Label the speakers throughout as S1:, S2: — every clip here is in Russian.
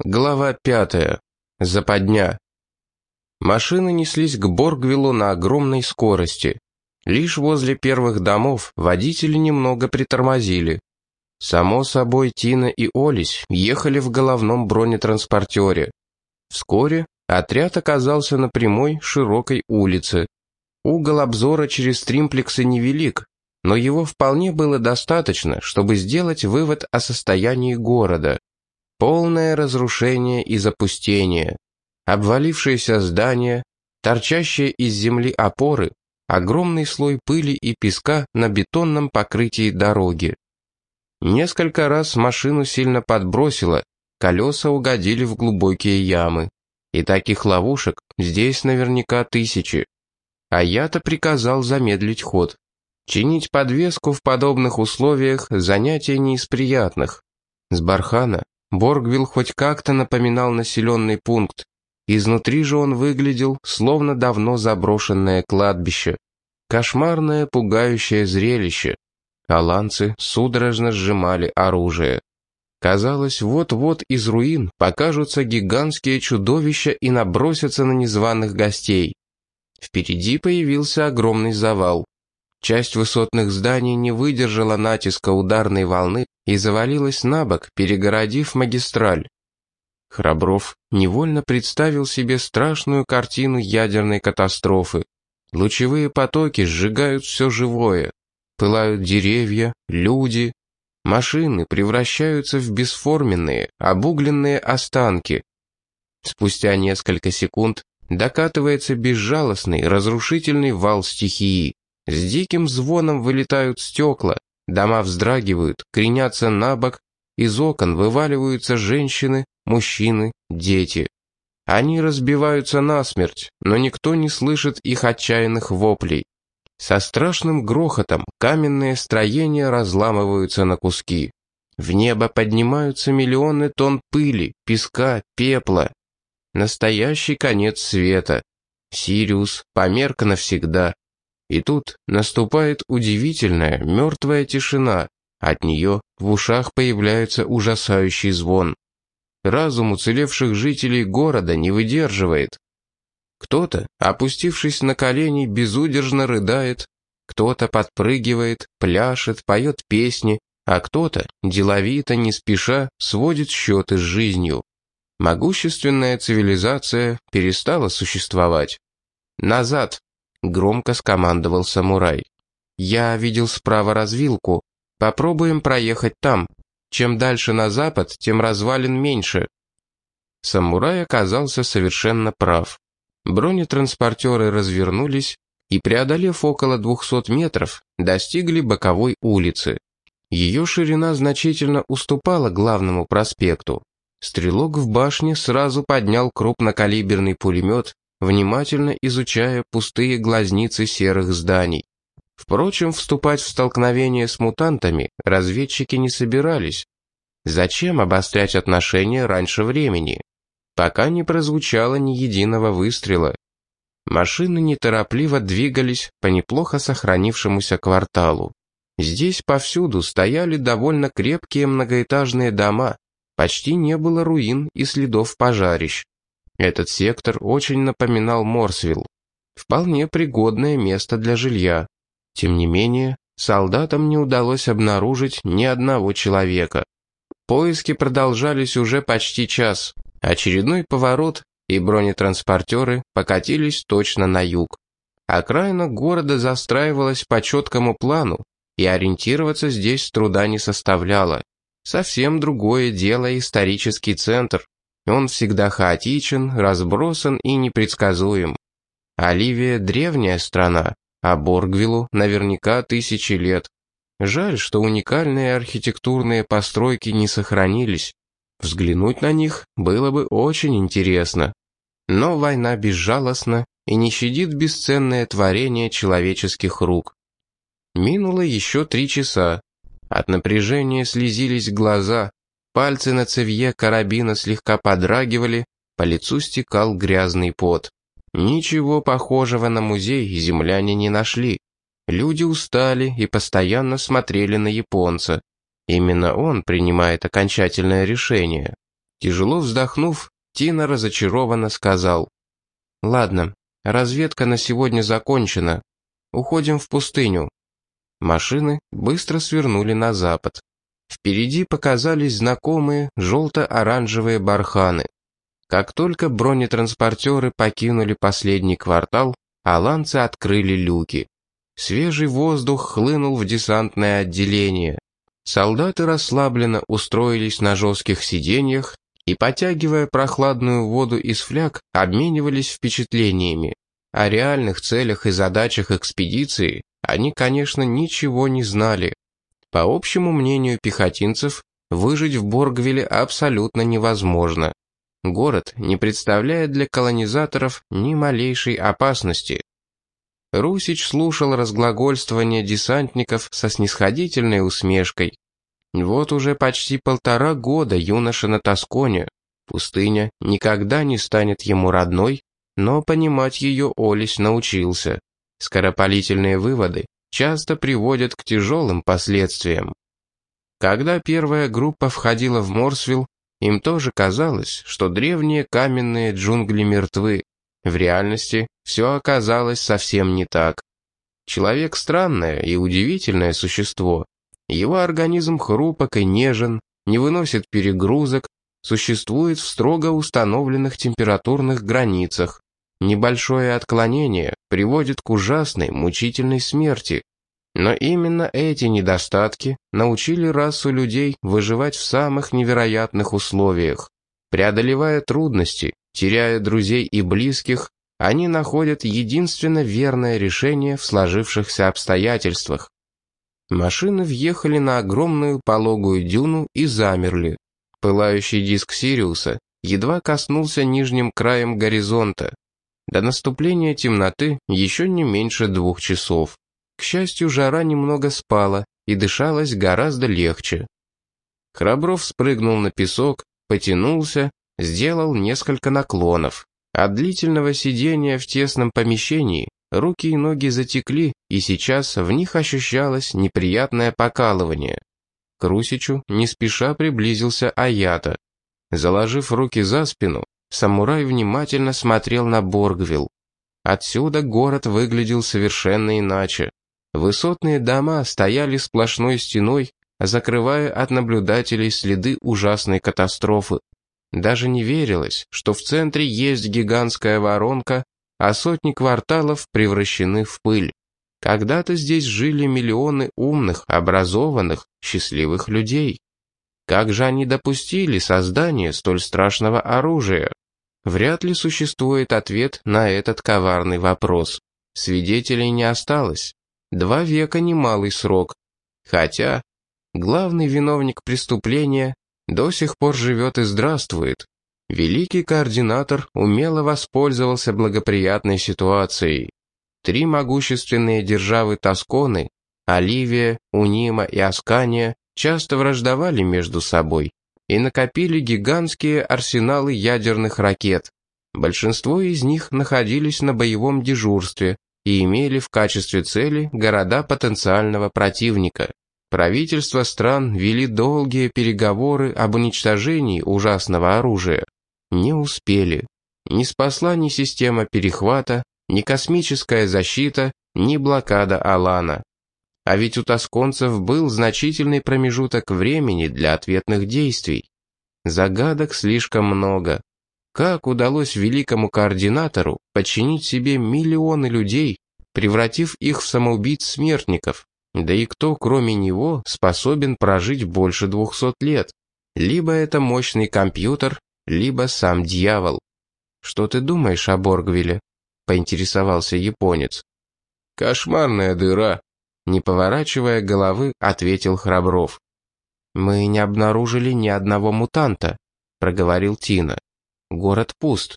S1: Глава пятая. Западня. Машины неслись к Боргвиллу на огромной скорости. Лишь возле первых домов водители немного притормозили. Само собой, Тина и Олесь ехали в головном бронетранспортере. Вскоре отряд оказался на прямой, широкой улице. Угол обзора через тримплексы невелик, но его вполне было достаточно, чтобы сделать вывод о состоянии города. Полное разрушение и запустение. Обвалившиеся здания, торчащие из земли опоры, огромный слой пыли и песка на бетонном покрытии дороги. Несколько раз машину сильно подбросило, колеса угодили в глубокие ямы. И таких ловушек здесь наверняка тысячи. А я-то приказал замедлить ход. Чинить подвеску в подобных условиях – занятие не из приятных. С бархана Боргвилл хоть как-то напоминал населенный пункт. Изнутри же он выглядел, словно давно заброшенное кладбище. Кошмарное, пугающее зрелище. Аланцы судорожно сжимали оружие. Казалось, вот-вот из руин покажутся гигантские чудовища и набросятся на незваных гостей. Впереди появился огромный завал. Часть высотных зданий не выдержала натиска ударной волны и завалилась на бок, перегородив магистраль. Храбров невольно представил себе страшную картину ядерной катастрофы. Лучевые потоки сжигают все живое. Пылают деревья, люди. Машины превращаются в бесформенные, обугленные останки. Спустя несколько секунд докатывается безжалостный, разрушительный вал стихии. С диким звоном вылетают стекла, дома вздрагивают, кренятся на бок, из окон вываливаются женщины, мужчины, дети. Они разбиваются насмерть, но никто не слышит их отчаянных воплей. Со страшным грохотом каменные строения разламываются на куски. В небо поднимаются миллионы тонн пыли, песка, пепла. Настоящий конец света. Сириус померк навсегда. И тут наступает удивительная мертвая тишина. От нее в ушах появляется ужасающий звон. Разум уцелевших жителей города не выдерживает. Кто-то, опустившись на колени, безудержно рыдает, кто-то подпрыгивает, пляшет, поет песни, а кто-то, деловито, не спеша, сводит счеты с жизнью. Могущественная цивилизация перестала существовать. Назад, Громко скомандовал самурай. «Я видел справа развилку. Попробуем проехать там. Чем дальше на запад, тем развалин меньше». Самурай оказался совершенно прав. Бронетранспортеры развернулись и, преодолев около 200 метров, достигли боковой улицы. Ее ширина значительно уступала главному проспекту. Стрелок в башне сразу поднял крупнокалиберный пулемет внимательно изучая пустые глазницы серых зданий. Впрочем, вступать в столкновение с мутантами разведчики не собирались. Зачем обострять отношения раньше времени? Пока не прозвучало ни единого выстрела. Машины неторопливо двигались по неплохо сохранившемуся кварталу. Здесь повсюду стояли довольно крепкие многоэтажные дома, почти не было руин и следов пожарищ. Этот сектор очень напоминал Морсвилл. Вполне пригодное место для жилья. Тем не менее, солдатам не удалось обнаружить ни одного человека. Поиски продолжались уже почти час. Очередной поворот, и бронетранспортеры покатились точно на юг. Окраина города застраивалась по четкому плану, и ориентироваться здесь труда не составляло. Совсем другое дело исторический центр. Он всегда хаотичен, разбросан и непредсказуем. Оливия — древняя страна, а Боргвиллу наверняка тысячи лет. Жаль, что уникальные архитектурные постройки не сохранились. Взглянуть на них было бы очень интересно. Но война безжалостна и не щадит бесценное творение человеческих рук. Минуло еще три часа. От напряжения слезились глаза, Пальцы на цевье карабина слегка подрагивали, по лицу стекал грязный пот. Ничего похожего на музей земляне не нашли. Люди устали и постоянно смотрели на японца. Именно он принимает окончательное решение. Тяжело вздохнув, Тина разочарованно сказал. «Ладно, разведка на сегодня закончена. Уходим в пустыню». Машины быстро свернули на запад. Впереди показались знакомые желто-оранжевые барханы. Как только бронетранспортеры покинули последний квартал, аланцы открыли люки. Свежий воздух хлынул в десантное отделение. Солдаты расслабленно устроились на жестких сиденьях и, потягивая прохладную воду из фляг, обменивались впечатлениями. О реальных целях и задачах экспедиции они, конечно, ничего не знали. По общему мнению пехотинцев, выжить в Боргвилле абсолютно невозможно. Город не представляет для колонизаторов ни малейшей опасности. Русич слушал разглагольствование десантников со снисходительной усмешкой. Вот уже почти полтора года юноша на Тосконе. Пустыня никогда не станет ему родной, но понимать ее Олесь научился. Скоропалительные выводы часто приводят к тяжелым последствиям. Когда первая группа входила в Морсвилл, им тоже казалось, что древние каменные джунгли мертвы. В реальности все оказалось совсем не так. Человек странное и удивительное существо. Его организм хрупок и нежен, не выносит перегрузок, существует в строго установленных температурных границах. Небольшое отклонение приводит к ужасной, мучительной смерти. Но именно эти недостатки научили расу людей выживать в самых невероятных условиях. Преодолевая трудности, теряя друзей и близких, они находят единственно верное решение в сложившихся обстоятельствах. Машины въехали на огромную пологую дюну и замерли. Пылающий диск Сириуса едва коснулся нижним краем горизонта. До наступления темноты еще не меньше двух часов. К счастью, жара немного спала, и дышалось гораздо легче. Храбров спрыгнул на песок, потянулся, сделал несколько наклонов. От длительного сидения в тесном помещении руки и ноги затекли, и сейчас в них ощущалось неприятное покалывание. К Русичу не спеша приблизился Аята. Заложив руки за спину, самурай внимательно смотрел на Боргвилл. Отсюда город выглядел совершенно иначе. Высотные дома стояли сплошной стеной, закрывая от наблюдателей следы ужасной катастрофы. Даже не верилось, что в центре есть гигантская воронка, а сотни кварталов превращены в пыль. Когда-то здесь жили миллионы умных, образованных, счастливых людей. Как же они допустили создание столь страшного оружия? Вряд ли существует ответ на этот коварный вопрос. Свидетелей не осталось. Два века немалый срок. Хотя главный виновник преступления до сих пор живет и здравствует. Великий координатор умело воспользовался благоприятной ситуацией. Три могущественные державы Тосконы, Оливия, Унима и Аскания, часто враждовали между собой и накопили гигантские арсеналы ядерных ракет. Большинство из них находились на боевом дежурстве и имели в качестве цели города потенциального противника. Правительства стран вели долгие переговоры об уничтожении ужасного оружия. Не успели. Не спасла ни система перехвата, ни космическая защита, ни блокада Алана. А ведь у тосконцев был значительный промежуток времени для ответных действий. Загадок слишком много. Как удалось великому координатору подчинить себе миллионы людей, превратив их в самоубийц-смертников? Да и кто, кроме него, способен прожить больше двухсот лет? Либо это мощный компьютер, либо сам дьявол. «Что ты думаешь о Боргвилле?» — поинтересовался японец.
S2: «Кошмарная дыра», — не поворачивая головы, ответил Храбров.
S1: «Мы не обнаружили ни одного мутанта», — проговорил Тина. «Город пуст».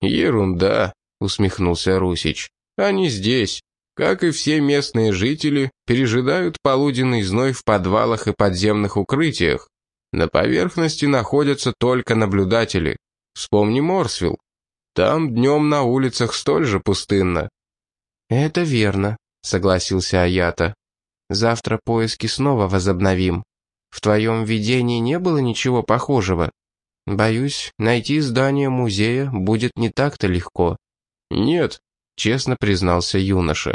S2: «Ерунда», — усмехнулся Русич. «Они здесь, как и все местные жители, пережидают полуденный зной в подвалах и подземных укрытиях. На поверхности находятся только наблюдатели. Вспомни Морсвилл. Там днем на улицах столь же пустынно.
S1: «Это верно», — согласился Аята. «Завтра поиски снова возобновим. В твоем видении не было ничего похожего?» Боюсь, найти здание музея будет не так-то легко.
S2: Нет, честно признался юноша.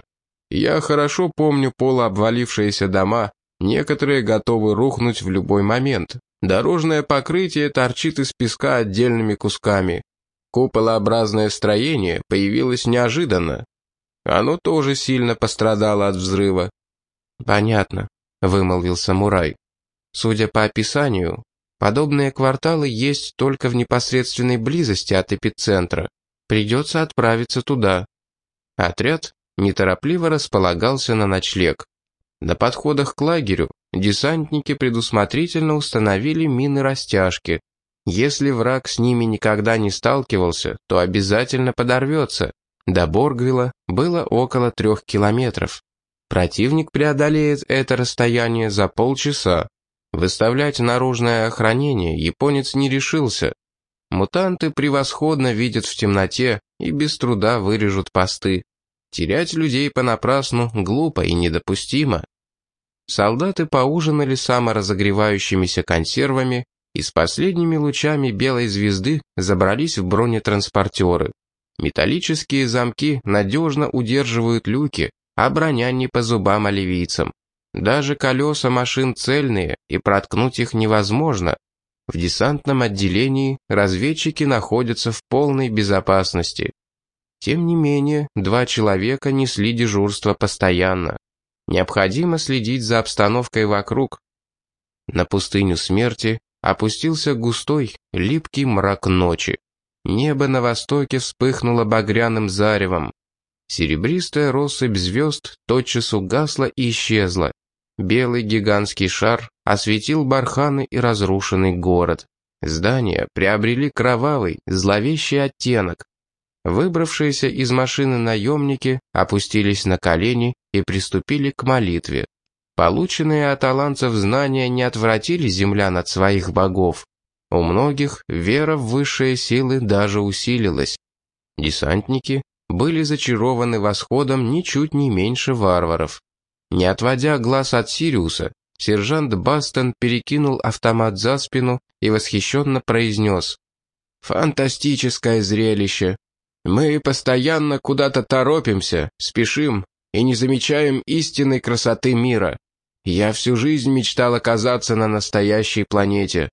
S2: Я хорошо помню полуобвалившиеся дома, некоторые готовы рухнуть в любой момент. Дорожное покрытие торчит из песка отдельными кусками. Куполообразное строение появилось неожиданно. Оно тоже сильно пострадало от взрыва.
S1: «Понятно», — вымолвил самурай. «Судя по описанию, подобные кварталы есть только в непосредственной близости от эпицентра. Придется отправиться туда». Отряд неторопливо располагался на ночлег. На подходах к лагерю десантники предусмотрительно установили мины-растяжки. Если враг с ними никогда не сталкивался, то обязательно подорвется. До Боргвилла было около трех километров. Противник преодолеет это расстояние за полчаса. Выставлять наружное охранение японец не решился. Мутанты превосходно видят в темноте и без труда вырежут посты. Терять людей понапрасну глупо и недопустимо. Солдаты поужинали саморазогревающимися консервами и с последними лучами белой звезды забрались в бронетранспортеры. Металлические замки надежно удерживают люки, а броня не по зубам оливийцам. Даже колеса машин цельные, и проткнуть их невозможно. В десантном отделении разведчики находятся в полной безопасности. Тем не менее, два человека несли дежурство постоянно. Необходимо следить за обстановкой вокруг. На пустыню смерти опустился густой, липкий мрак ночи. Небо на востоке вспыхнуло багряным заревом. Серебристая россыпь звезд тотчас угасла и исчезла. Белый гигантский шар осветил барханы и разрушенный город. Здания приобрели кровавый, зловещий оттенок. Выбравшиеся из машины наемники опустились на колени и приступили к молитве. Полученные от аланцев знания не отвратили землян от своих богов. У многих вера в высшие силы даже усилилась. Десантники были зачарованы восходом ничуть не меньше варваров. Не отводя глаз от Сириуса, сержант Бастон перекинул автомат за спину и восхищенно произнес. «Фантастическое зрелище! Мы постоянно куда-то торопимся, спешим и не замечаем истинной красоты мира. Я всю жизнь мечтал оказаться на настоящей планете.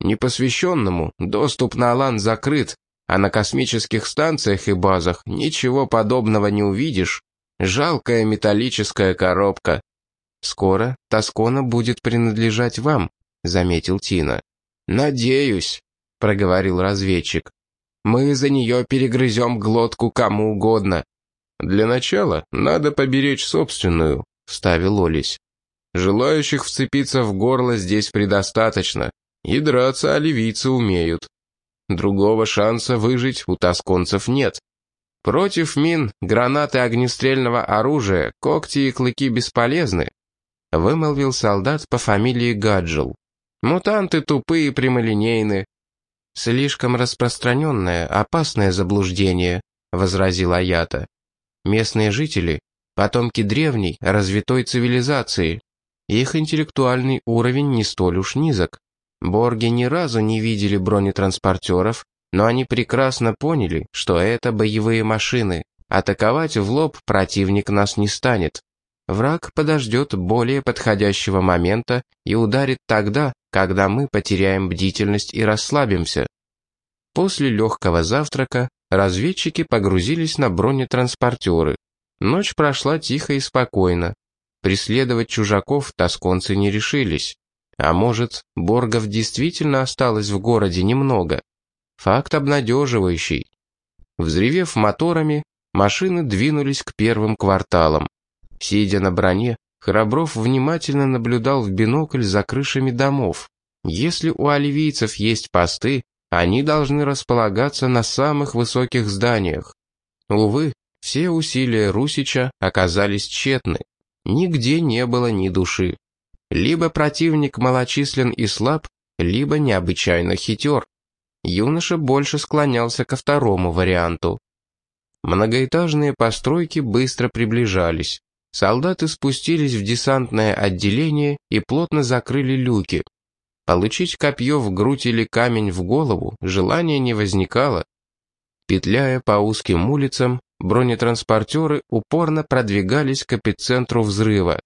S1: Непосвященному доступ на Алан закрыт, а на космических станциях и базах ничего подобного не увидишь. Жалкая металлическая коробка. «Скоро Тоскона будет принадлежать вам», — заметил Тина.
S2: «Надеюсь», — проговорил разведчик. Мы за нее перегрызем глотку кому угодно. Для начала надо поберечь собственную, вставил Олесь. Желающих вцепиться в горло здесь предостаточно, и драться оливийцы умеют. Другого шанса выжить у тосконцев нет. Против мин, гранаты огнестрельного оружия, когти и клыки бесполезны, вымолвил солдат по фамилии Гаджел. Мутанты тупые и прямолинейны,
S1: «Слишком распространенное, опасное заблуждение», — возразил Аята. «Местные жители — потомки древней, развитой цивилизации. Их интеллектуальный уровень не столь уж низок. Борги ни разу не видели бронетранспортеров, но они прекрасно поняли, что это боевые машины. Атаковать в лоб противник нас не станет. Враг подождет более подходящего момента и ударит тогда, когда мы потеряем бдительность и расслабимся. После легкого завтрака разведчики погрузились на бронетранспортеры. Ночь прошла тихо и спокойно. Преследовать чужаков тосконцы не решились. А может, боргов действительно осталось в городе немного. Факт обнадеживающий. Взревев моторами, машины двинулись к первым кварталам. Сидя на броне, Храбров внимательно наблюдал в бинокль за крышами домов. Если у оливийцев есть посты, они должны располагаться на самых высоких зданиях. Увы, все усилия Русича оказались тщетны. Нигде не было ни души. Либо противник малочислен и слаб, либо необычайно хитер. Юноша больше склонялся ко второму варианту. Многоэтажные постройки быстро приближались. Солдаты спустились в десантное отделение и плотно закрыли люки. Получить копье в грудь или камень в голову желания не возникало. Петляя по узким улицам, бронетранспортеры упорно продвигались к эпицентру взрыва.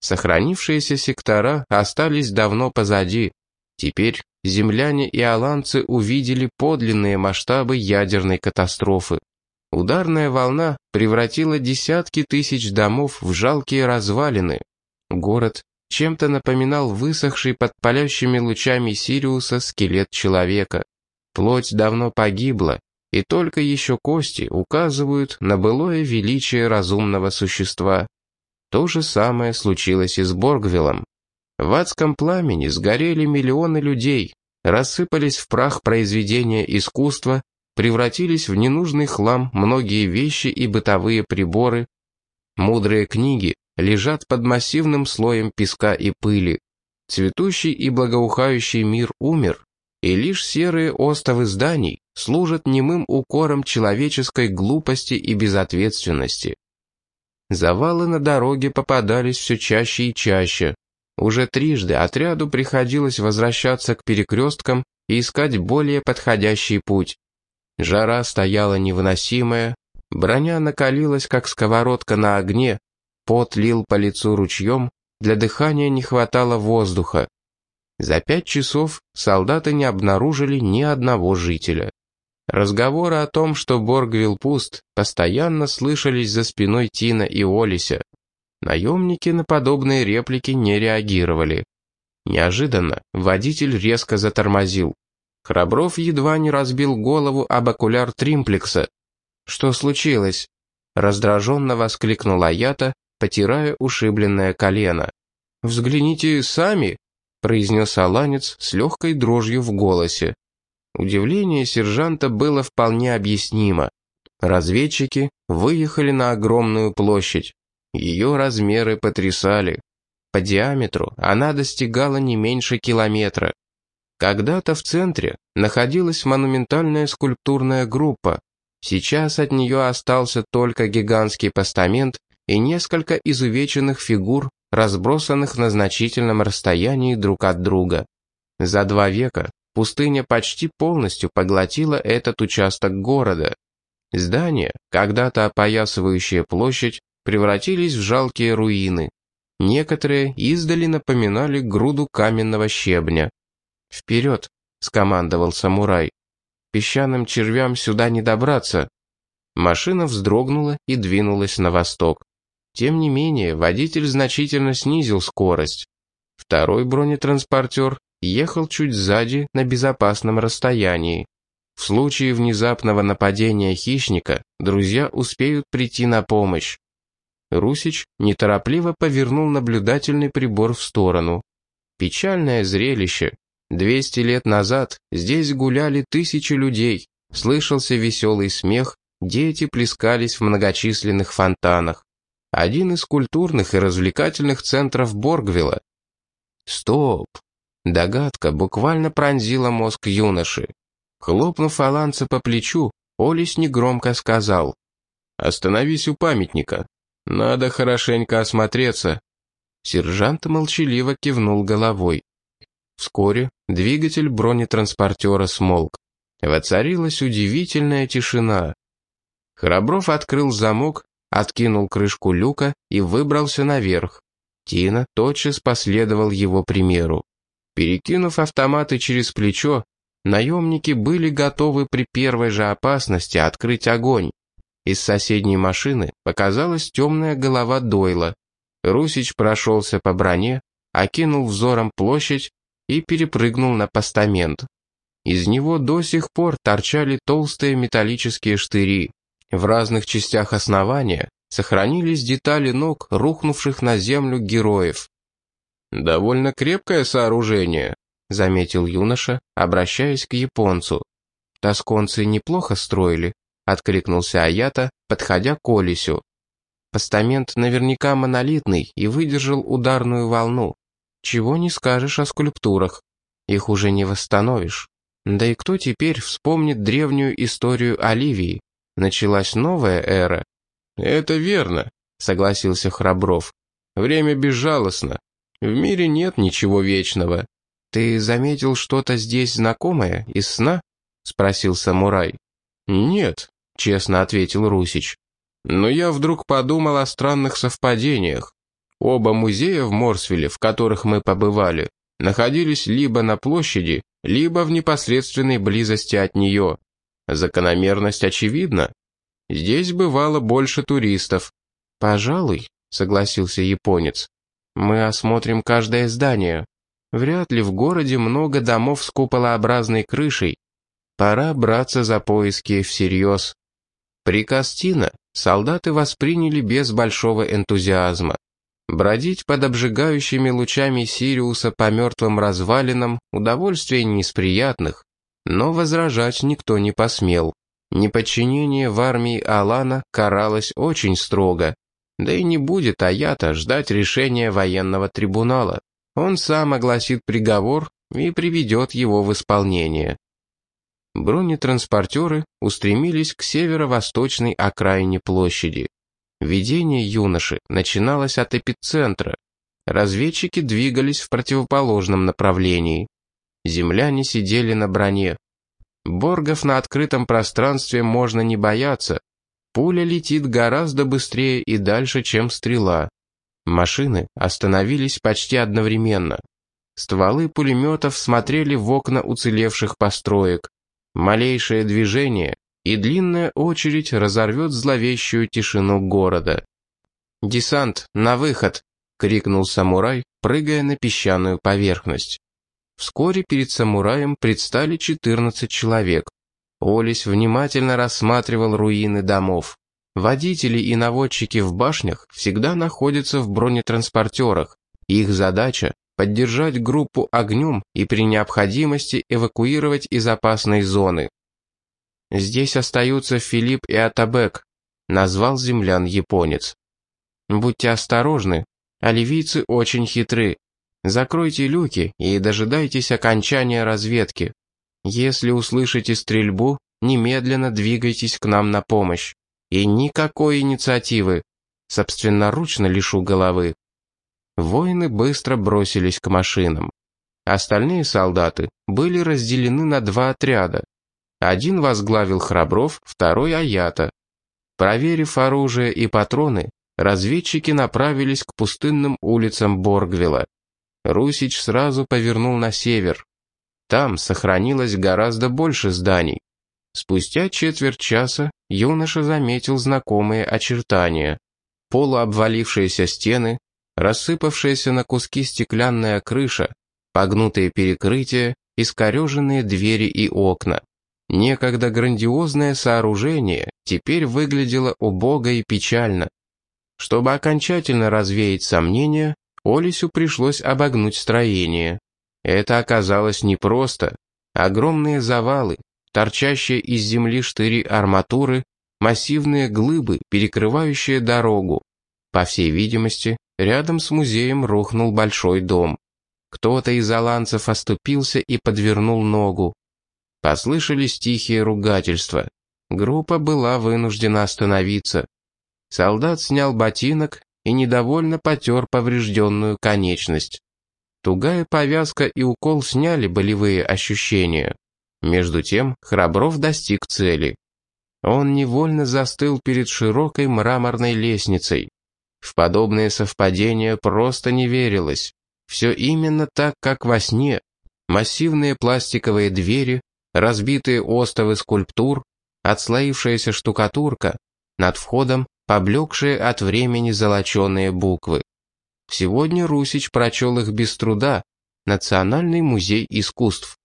S1: Сохранившиеся сектора остались давно позади. Теперь земляне и аланцы увидели подлинные масштабы ядерной катастрофы. Ударная волна превратила десятки тысяч домов в жалкие развалины. Город чем-то напоминал высохший под палящими лучами Сириуса скелет человека. Плоть давно погибла, и только еще кости указывают на былое величие разумного существа. То же самое случилось и с Боргвиллом. В адском пламени сгорели миллионы людей, рассыпались в прах произведения искусства, превратились в ненужный хлам многие вещи и бытовые приборы. Мудрые книги лежат под массивным слоем песка и пыли. Цветущий и благоухающий мир умер, и лишь серые остовы зданий служат немым укором человеческой глупости и безответственности. Завалы на дороге попадались все чаще и чаще. Уже трижды отряду приходилось возвращаться к перекресткам и искать более подходящий путь. Жара стояла невыносимая, броня накалилась, как сковородка на огне, пот лил по лицу ручьем, для дыхания не хватало воздуха. За пять часов солдаты не обнаружили ни одного жителя. Разговоры о том, что Боргвилл пуст, постоянно слышались за спиной Тина и Олися. Наемники на подобные реплики не реагировали. Неожиданно водитель резко затормозил. Храбров едва не разбил голову об окуляр Тримплекса. «Что случилось?» Раздраженно воскликнула Ята, потирая ушибленное колено. «Взгляните сами», — произнес Аланец с легкой дрожью в голосе. Удивление сержанта было вполне объяснимо. Разведчики выехали на огромную площадь. Ее размеры потрясали. По диаметру она достигала не меньше километра. Когда-то в центре находилась монументальная скульптурная группа. Сейчас от нее остался только гигантский постамент и несколько изувеченных фигур, разбросанных на значительном расстоянии друг от друга. За два века пустыня почти полностью поглотила этот участок города. Здания, когда-то опоясывающие площадь, превратились в жалкие руины. Некоторые издали напоминали груду каменного щебня. «Вперед!» — скомандовал самурай. «Песчаным червям сюда не добраться». Машина вздрогнула и двинулась на восток. Тем не менее, водитель значительно снизил скорость. Второй бронетранспортер ехал чуть сзади на безопасном расстоянии. В случае внезапного нападения хищника друзья успеют прийти на помощь. Русич неторопливо повернул наблюдательный прибор в сторону. Печальное зрелище. Двести лет назад здесь гуляли тысячи людей, слышался веселый смех, дети плескались в многочисленных фонтанах. Один из культурных и развлекательных центров Боргвилла. Стоп! Догадка буквально пронзила мозг юноши. Хлопнув Аланца по плечу, Олис негромко сказал. «Остановись у памятника. Надо хорошенько осмотреться». Сержант молчаливо кивнул головой. Вскоре двигатель бронетранспортера смолк. Воцарилась удивительная тишина. Храбров открыл замок, откинул крышку люка и выбрался наверх. Тина тотчас последовал его примеру. Перекинув автоматы через плечо, наемники были готовы при первой же опасности открыть огонь. Из соседней машины показалась темная голова Дойла. Русич прошелся по броне, окинул взором площадь и перепрыгнул на постамент. Из него до сих пор торчали толстые металлические штыри. В разных частях основания сохранились детали ног, рухнувших на землю героев. «Довольно крепкое сооружение», — заметил юноша, обращаясь к японцу. «Тосконцы неплохо строили», — откликнулся Аята, подходя к Олесю. «Постамент наверняка монолитный и выдержал ударную волну. Чего не скажешь о скульптурах. Их уже не восстановишь. Да и кто теперь вспомнит древнюю историю Оливии? Началась новая эра». «Это верно», — согласился Храбров. «Время безжалостно. В мире нет ничего вечного. «Ты заметил что-то здесь знакомое из сна?» — спросил самурай.
S2: «Нет», — честно ответил Русич. «Но я вдруг подумал о странных совпадениях. Оба музея в Морсвилле, в которых мы побывали, находились либо на площади, либо в непосредственной близости от нее. Закономерность очевидна. Здесь бывало больше туристов.
S1: «Пожалуй», — согласился японец. «Мы осмотрим каждое здание. Вряд ли в городе много домов с куполообразной крышей. Пора браться за поиски всерьез». Приказ Тина солдаты восприняли без большого энтузиазма. Бродить под обжигающими лучами Сириуса по мертвым развалинам – удовольствие не из приятных, но возражать никто не посмел. Неподчинение в армии Алана каралось очень строго, да и не будет Аята ждать решения военного трибунала. Он сам огласит приговор и приведет его в исполнение. Бронетранспортеры устремились к северо-восточной окраине площади. Видение юноши начиналось от эпицентра. Разведчики двигались в противоположном направлении. Земляне сидели на броне. Боргов на открытом пространстве можно не бояться. Пуля летит гораздо быстрее и дальше, чем стрела. Машины остановились почти одновременно. Стволы пулеметов смотрели в окна уцелевших построек. Малейшее движение, и длинная очередь разорвет зловещую тишину города. «Десант, на выход!» — крикнул самурай, прыгая на песчаную поверхность. Вскоре перед самураем предстали 14 человек. Олесь внимательно рассматривал руины домов. Водители и наводчики в башнях всегда находятся в бронетранспортерах. Их задача — поддержать группу огнем и при необходимости эвакуировать из опасной зоны. «Здесь остаются Филипп и Атабек», — назвал землян японец. «Будьте осторожны, оливийцы очень хитры. Закройте люки и дожидайтесь окончания разведки. Если услышите стрельбу, немедленно двигайтесь к нам на помощь. И никакой инициативы. Собственноручно лишу головы». Воины быстро бросились к машинам. Остальные солдаты были разделены на два отряда. Один возглавил Храбров, второй — Аята. Проверив оружие и патроны, разведчики направились к пустынным улицам Боргвилла. Русич сразу повернул на север. Там сохранилось гораздо больше зданий. Спустя четверть часа юноша заметил знакомые очертания. Полуобвалившиеся стены, рассыпавшаяся на куски стеклянная крыша, погнутые перекрытия, искореженные двери и окна. Некогда грандиозное сооружение теперь выглядело убого и печально. Чтобы окончательно развеять сомнения, Олесю пришлось обогнуть строение. Это оказалось непросто. Огромные завалы, торчащие из земли штыри арматуры, массивные глыбы, перекрывающие дорогу. По всей видимости, рядом с музеем рухнул большой дом. Кто-то из аланцев оступился и подвернул ногу. Послышались тихие ругательства. Группа была вынуждена остановиться. Солдат снял ботинок и недовольно потер поврежденную конечность. Тугая повязка и укол сняли болевые ощущения. Между тем Храбров достиг цели. Он невольно застыл перед широкой мраморной лестницей. В подобные совпадения просто не верилось. Все именно так, как во сне. Массивные пластиковые двери, разбитые остовы скульптур, отслоившаяся штукатурка, над входом поблекшие от времени золоченые буквы. Сегодня Русич прочел их без труда. Национальный музей искусств.